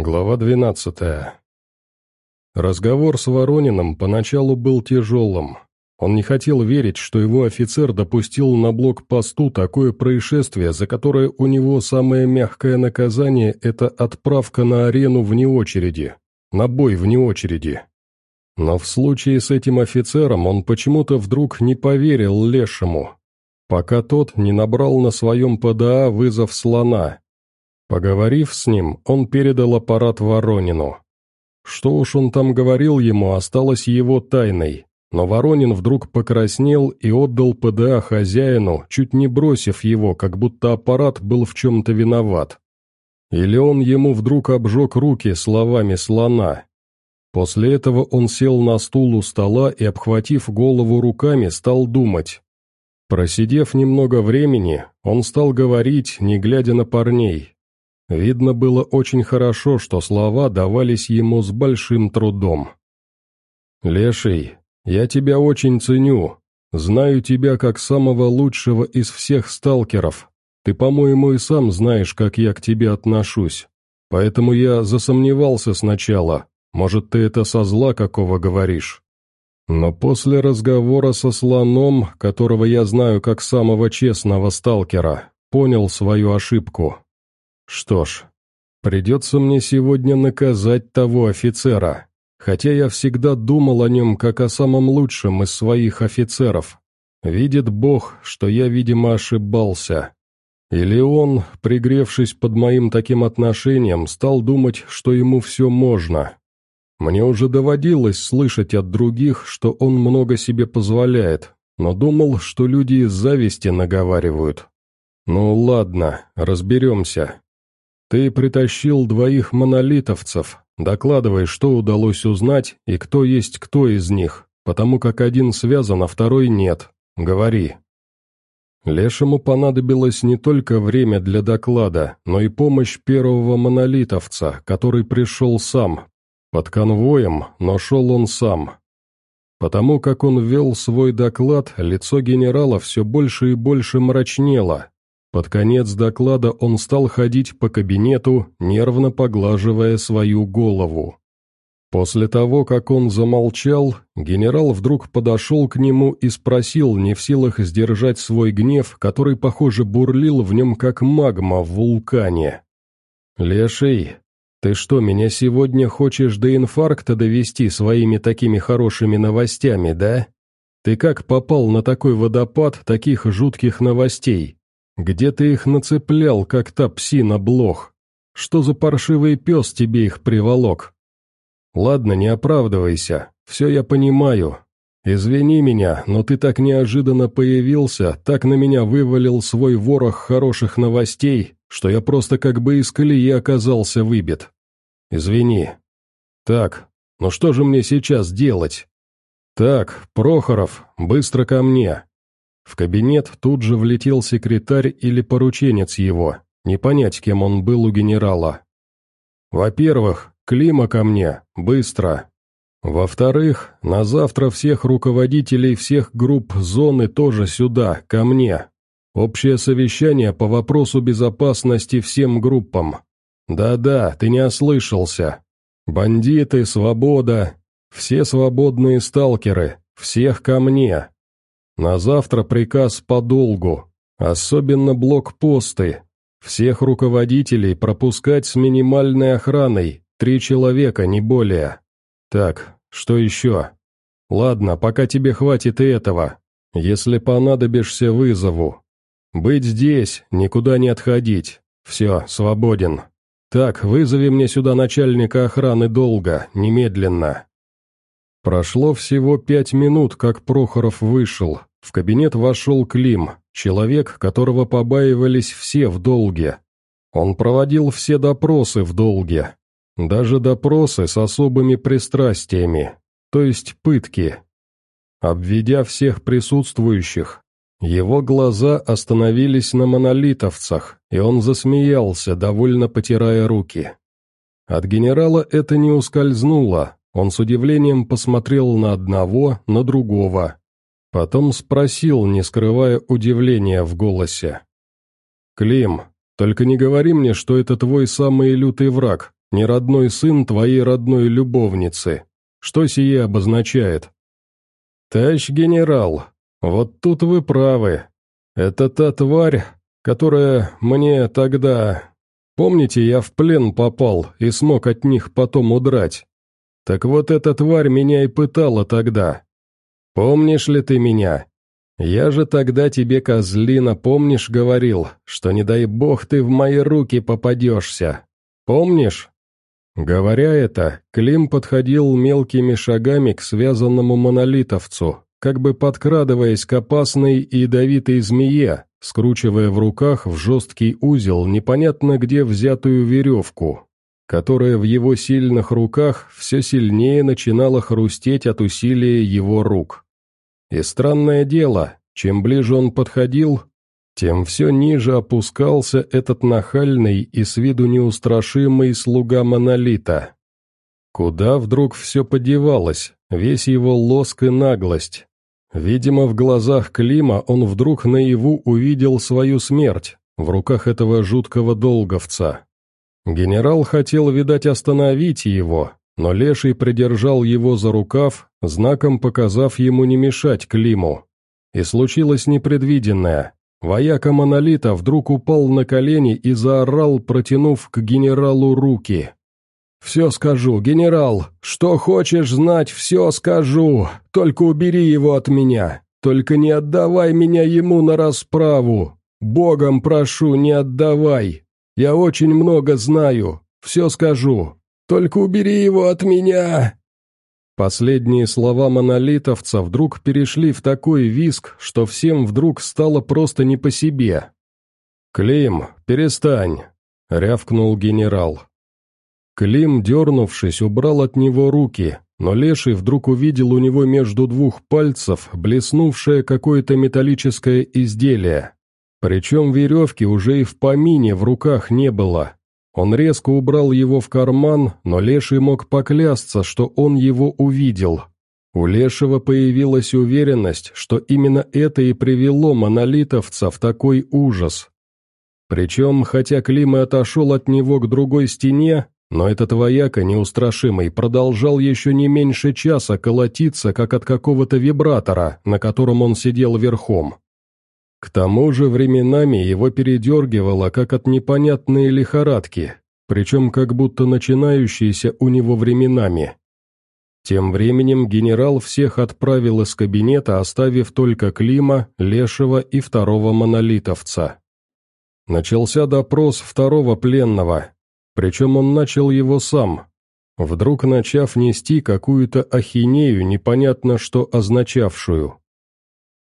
Глава 12. Разговор с Воронином поначалу был тяжелым. Он не хотел верить, что его офицер допустил на блокпосту такое происшествие, за которое у него самое мягкое наказание – это отправка на арену вне очереди, на бой вне очереди. Но в случае с этим офицером он почему-то вдруг не поверил Лешему, пока тот не набрал на своем ПДА вызов слона, Поговорив с ним, он передал аппарат Воронину. Что уж он там говорил ему, осталось его тайной, но Воронин вдруг покраснел и отдал ПДА хозяину, чуть не бросив его, как будто аппарат был в чем-то виноват. Или он ему вдруг обжег руки словами слона. После этого он сел на стул у стола и, обхватив голову руками, стал думать. Просидев немного времени, он стал говорить, не глядя на парней. Видно было очень хорошо, что слова давались ему с большим трудом. «Леший, я тебя очень ценю. Знаю тебя как самого лучшего из всех сталкеров. Ты, по-моему, и сам знаешь, как я к тебе отношусь. Поэтому я засомневался сначала. Может, ты это со зла какого говоришь?» Но после разговора со слоном, которого я знаю как самого честного сталкера, понял свою ошибку. Что ж, придется мне сегодня наказать того офицера, хотя я всегда думал о нем как о самом лучшем из своих офицеров. Видит Бог, что я, видимо, ошибался. Или он, пригревшись под моим таким отношением, стал думать, что ему все можно. Мне уже доводилось слышать от других, что он много себе позволяет, но думал, что люди из зависти наговаривают. Ну ладно, разберемся. «Ты притащил двоих монолитовцев. Докладывай, что удалось узнать и кто есть кто из них, потому как один связан, а второй нет. Говори». Лешему понадобилось не только время для доклада, но и помощь первого монолитовца, который пришел сам. Под конвоем, но шел он сам. Потому как он вел свой доклад, лицо генерала все больше и больше мрачнело, под конец доклада он стал ходить по кабинету, нервно поглаживая свою голову. После того, как он замолчал, генерал вдруг подошел к нему и спросил, не в силах сдержать свой гнев, который, похоже, бурлил в нем как магма в вулкане. «Леший, ты что, меня сегодня хочешь до инфаркта довести своими такими хорошими новостями, да? Ты как попал на такой водопад таких жутких новостей?» Где ты их нацеплял, как та псина блох? Что за паршивый пес тебе их приволок? Ладно, не оправдывайся, все я понимаю. Извини меня, но ты так неожиданно появился, так на меня вывалил свой ворох хороших новостей, что я просто как бы из колеи оказался выбит. Извини. Так, ну что же мне сейчас делать? Так, Прохоров, быстро ко мне. В кабинет тут же влетел секретарь или порученец его, не понять, кем он был у генерала. «Во-первых, Клима ко мне, быстро. Во-вторых, на завтра всех руководителей всех групп зоны тоже сюда, ко мне. Общее совещание по вопросу безопасности всем группам. Да-да, ты не ослышался. Бандиты, свобода, все свободные сталкеры, всех ко мне, на завтра приказ по долгу, особенно блокпосты. Всех руководителей пропускать с минимальной охраной, три человека, не более. Так, что еще? Ладно, пока тебе хватит и этого. Если понадобишься, вызову. Быть здесь, никуда не отходить. Все, свободен. Так, вызови мне сюда начальника охраны долго, немедленно. Прошло всего пять минут, как Прохоров вышел. В кабинет вошел Клим, человек, которого побаивались все в долге. Он проводил все допросы в долге, даже допросы с особыми пристрастиями, то есть пытки. Обведя всех присутствующих, его глаза остановились на монолитовцах, и он засмеялся, довольно потирая руки. От генерала это не ускользнуло, он с удивлением посмотрел на одного, на другого, Потом спросил, не скрывая удивления в голосе. «Клим, только не говори мне, что это твой самый лютый враг, не родной сын твоей родной любовницы. Что сие обозначает?» «Товарищ генерал, вот тут вы правы. Это та тварь, которая мне тогда... Помните, я в плен попал и смог от них потом удрать? Так вот эта тварь меня и пытала тогда, «Помнишь ли ты меня? Я же тогда тебе, козлина, помнишь, говорил, что не дай бог ты в мои руки попадешься. Помнишь?» Говоря это, Клим подходил мелкими шагами к связанному монолитовцу, как бы подкрадываясь к опасной и ядовитой змее, скручивая в руках в жесткий узел непонятно где взятую веревку, которая в его сильных руках все сильнее начинала хрустеть от усилия его рук. И странное дело, чем ближе он подходил, тем все ниже опускался этот нахальный и с виду неустрашимый слуга монолита. Куда вдруг все подевалось, весь его лоск и наглость? Видимо, в глазах Клима он вдруг наяву увидел свою смерть в руках этого жуткого долговца. Генерал хотел, видать, остановить его, но Леший придержал его за рукав, знаком показав ему не мешать Климу. И случилось непредвиденное. Вояка Монолита вдруг упал на колени и заорал, протянув к генералу руки. «Все скажу, генерал! Что хочешь знать, все скажу! Только убери его от меня! Только не отдавай меня ему на расправу! Богом прошу, не отдавай! Я очень много знаю! Все скажу! Только убери его от меня!» Последние слова монолитовца вдруг перешли в такой виск, что всем вдруг стало просто не по себе. «Клим, перестань!» — рявкнул генерал. Клим, дернувшись, убрал от него руки, но Леший вдруг увидел у него между двух пальцев блеснувшее какое-то металлическое изделие. Причем веревки уже и в помине в руках не было, он резко убрал его в карман, но Леший мог поклясться, что он его увидел. У Лешего появилась уверенность, что именно это и привело монолитовца в такой ужас. Причем, хотя Клим и отошел от него к другой стене, но этот вояка неустрашимый продолжал еще не меньше часа колотиться, как от какого-то вибратора, на котором он сидел верхом. К тому же временами его передергивало, как от непонятной лихорадки, причем как будто начинающейся у него временами. Тем временем генерал всех отправил из кабинета, оставив только Клима, Лешего и второго монолитовца. Начался допрос второго пленного, причем он начал его сам, вдруг начав нести какую-то ахинею, непонятно что означавшую.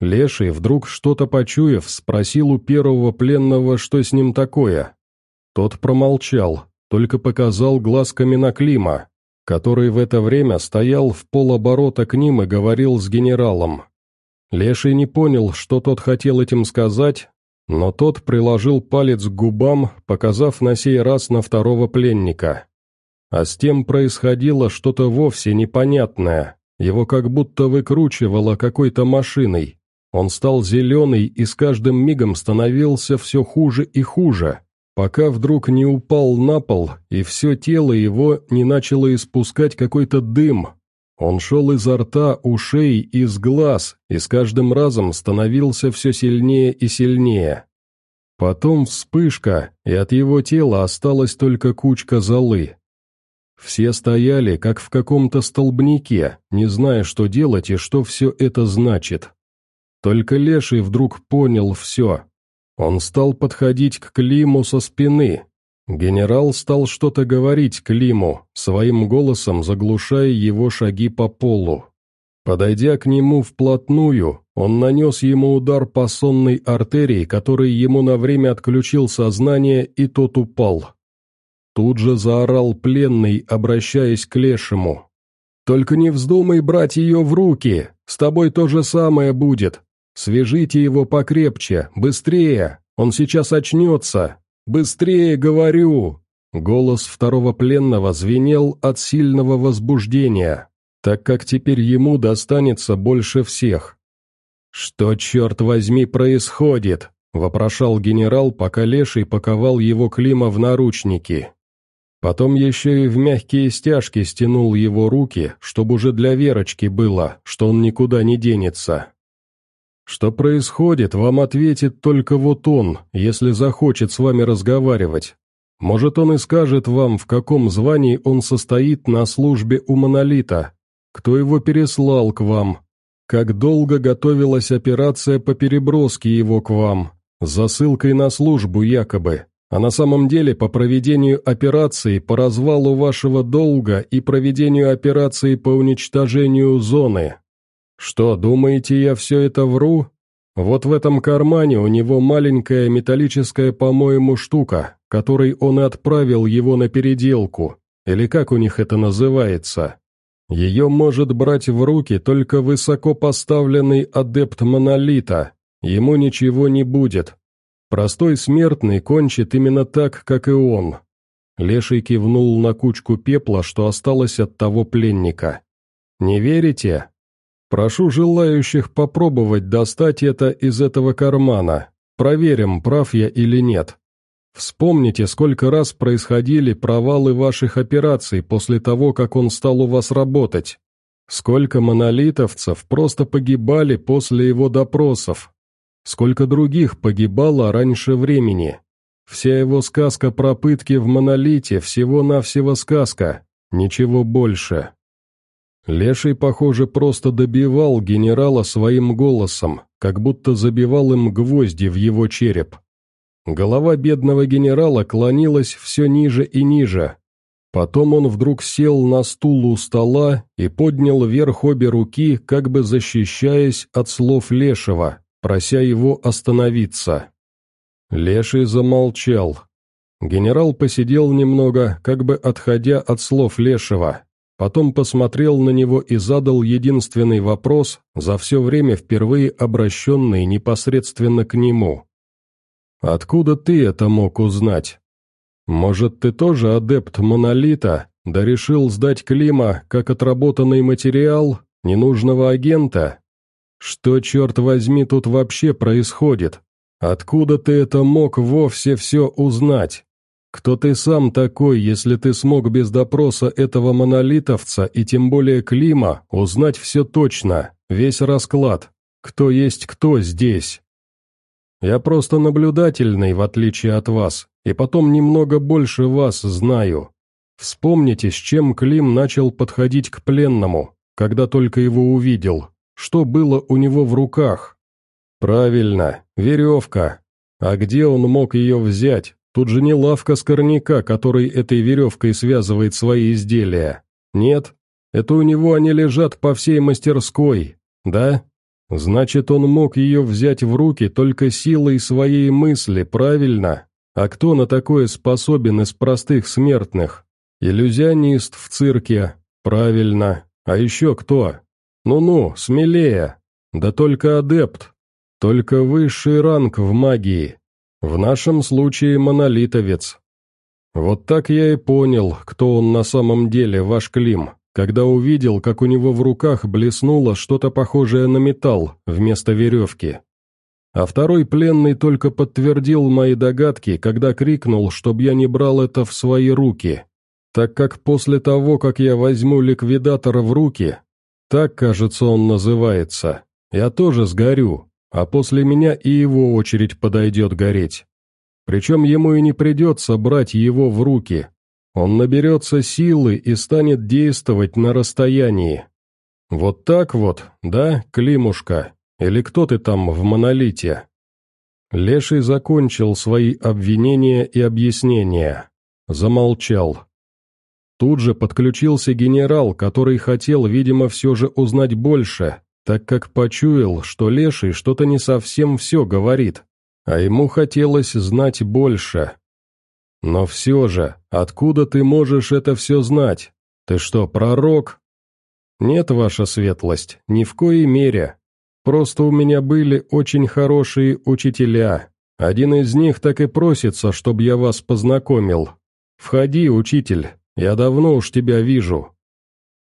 Леший, вдруг что-то почуяв, спросил у первого пленного, что с ним такое. Тот промолчал, только показал глазками на Клима, который в это время стоял в полоборота к ним и говорил с генералом. Леший не понял, что тот хотел этим сказать, но тот приложил палец к губам, показав на сей раз на второго пленника. А с тем происходило что-то вовсе непонятное, его как будто выкручивало какой-то машиной. Он стал зеленый и с каждым мигом становился все хуже и хуже, пока вдруг не упал на пол, и все тело его не начало испускать какой-то дым. Он шел изо рта, ушей, из глаз, и с каждым разом становился все сильнее и сильнее. Потом вспышка, и от его тела осталась только кучка золы. Все стояли, как в каком-то столбнике, не зная, что делать и что все это значит. Только Леший вдруг понял все. Он стал подходить к Климу со спины. Генерал стал что-то говорить Климу, своим голосом заглушая его шаги по полу. Подойдя к нему вплотную, он нанес ему удар по сонной артерии, который ему на время отключил сознание, и тот упал. Тут же заорал пленный, обращаясь к лешему. «Только не вздумай брать ее в руки, с тобой то же самое будет, «Свяжите его покрепче! Быстрее! Он сейчас очнется! Быстрее, говорю!» Голос второго пленного звенел от сильного возбуждения, так как теперь ему достанется больше всех. «Что, черт возьми, происходит?» — вопрошал генерал, пока леший паковал его Клима в наручники. Потом еще и в мягкие стяжки стянул его руки, чтобы уже для Верочки было, что он никуда не денется. Что происходит, вам ответит только вот он, если захочет с вами разговаривать. Может, он и скажет вам, в каком звании он состоит на службе у Монолита, кто его переслал к вам, как долго готовилась операция по переброске его к вам, за ссылкой на службу якобы, а на самом деле по проведению операции по развалу вашего долга и проведению операции по уничтожению зоны. «Что, думаете, я все это вру? Вот в этом кармане у него маленькая металлическая, по-моему, штука, которой он и отправил его на переделку, или как у них это называется. Ее может брать в руки только высокопоставленный адепт Монолита, ему ничего не будет. Простой смертный кончит именно так, как и он». Леший кивнул на кучку пепла, что осталось от того пленника. «Не верите? Прошу желающих попробовать достать это из этого кармана. Проверим, прав я или нет. Вспомните, сколько раз происходили провалы ваших операций после того, как он стал у вас работать. Сколько монолитовцев просто погибали после его допросов. Сколько других погибало раньше времени. Вся его сказка про пытки в монолите всего-навсего сказка, ничего больше. Леший, похоже, просто добивал генерала своим голосом, как будто забивал им гвозди в его череп. Голова бедного генерала клонилась все ниже и ниже. Потом он вдруг сел на стул у стола и поднял вверх обе руки, как бы защищаясь от слов Лешего, прося его остановиться. Леший замолчал. Генерал посидел немного, как бы отходя от слов Лешего, потом посмотрел на него и задал единственный вопрос, за все время впервые обращенный непосредственно к нему. «Откуда ты это мог узнать? Может, ты тоже адепт Монолита, да решил сдать Клима как отработанный материал ненужного агента? Что, черт возьми, тут вообще происходит? Откуда ты это мог вовсе все узнать?» Кто ты сам такой, если ты смог без допроса этого монолитовца и тем более Клима узнать все точно, весь расклад, кто есть кто здесь? Я просто наблюдательный, в отличие от вас, и потом немного больше вас знаю. Вспомните, с чем Клим начал подходить к пленному, когда только его увидел, что было у него в руках. Правильно, веревка. А где он мог ее взять? Тут же не лавка скорняка, который этой веревкой связывает свои изделия. Нет, это у него они лежат по всей мастерской, да? Значит, он мог ее взять в руки только силой своей мысли, правильно? А кто на такое способен из простых смертных? Иллюзионист в цирке, правильно. А еще кто? Ну-ну, смелее. Да только адепт. Только высший ранг в магии. В нашем случае монолитовец. Вот так я и понял, кто он на самом деле, ваш Клим, когда увидел, как у него в руках блеснуло что-то похожее на металл вместо веревки. А второй пленный только подтвердил мои догадки, когда крикнул, чтобы я не брал это в свои руки, так как после того, как я возьму ликвидатора в руки, так, кажется, он называется, я тоже сгорю, а после меня и его очередь подойдет гореть. Причем ему и не придется брать его в руки. Он наберется силы и станет действовать на расстоянии. Вот так вот, да, Климушка? Или кто ты там в монолите?» Леший закончил свои обвинения и объяснения. Замолчал. Тут же подключился генерал, который хотел, видимо, все же узнать больше, так как почуял, что Леший что-то не совсем все говорит, а ему хотелось знать больше. «Но все же, откуда ты можешь это все знать? Ты что, пророк?» «Нет, ваша светлость, ни в коей мере. Просто у меня были очень хорошие учителя. Один из них так и просится, чтобы я вас познакомил. Входи, учитель, я давно уж тебя вижу.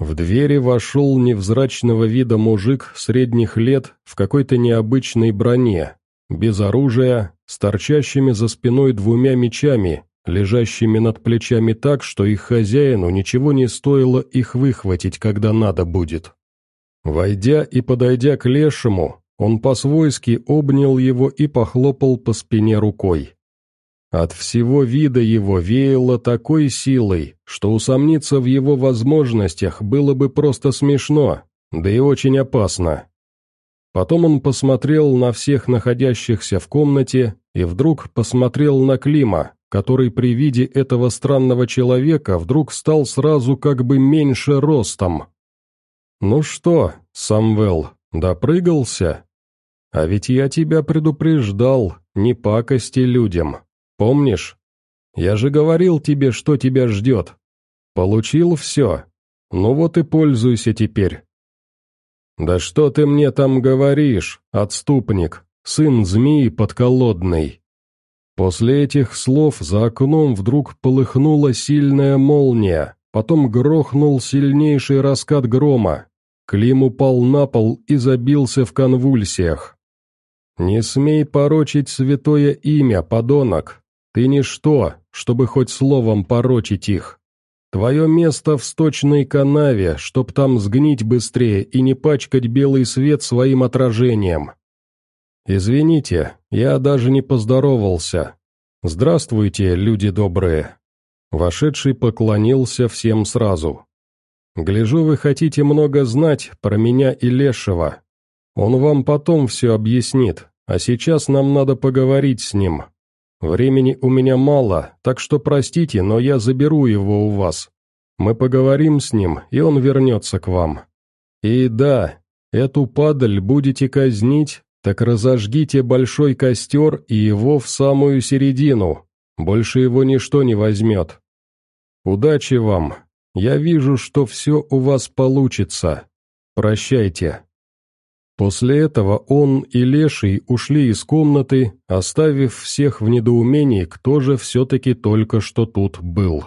В двери вошел невзрачного вида мужик средних лет в какой-то необычной броне, без оружия, с торчащими за спиной двумя мечами, лежащими над плечами так, что их хозяину ничего не стоило их выхватить, когда надо будет. Войдя и подойдя к лешему, он по-свойски обнял его и похлопал по спине рукой. От всего вида его веяло такой силой, что усомниться в его возможностях было бы просто смешно, да и очень опасно. Потом он посмотрел на всех находящихся в комнате и вдруг посмотрел на Клима, который при виде этого странного человека вдруг стал сразу как бы меньше ростом. «Ну что, Самвел, допрыгался? А ведь я тебя предупреждал, не пакости людям». Помнишь? Я же говорил тебе, что тебя ждет. Получил все. Ну вот и пользуйся теперь». «Да что ты мне там говоришь, отступник, сын змеи подколодный?» После этих слов за окном вдруг полыхнула сильная молния, потом грохнул сильнейший раскат грома. Клим упал на пол и забился в конвульсиях. «Не смей порочить святое имя, подонок!» Ты ничто, чтобы хоть словом порочить их. Твое место в сточной канаве, чтоб там сгнить быстрее и не пачкать белый свет своим отражением. Извините, я даже не поздоровался. Здравствуйте, люди добрые. Вошедший поклонился всем сразу. «Гляжу, вы хотите много знать про меня и Лешего. Он вам потом все объяснит, а сейчас нам надо поговорить с ним, Времени у меня мало, так что простите, но я заберу его у вас. Мы поговорим с ним, и он вернется к вам. И да, эту падаль будете казнить, так разожгите большой костер и его в самую середину. Больше его ничто не возьмет. Удачи вам. Я вижу, что все у вас получится. Прощайте. После этого он и Леший ушли из комнаты, оставив всех в недоумении, кто же все-таки только что тут был.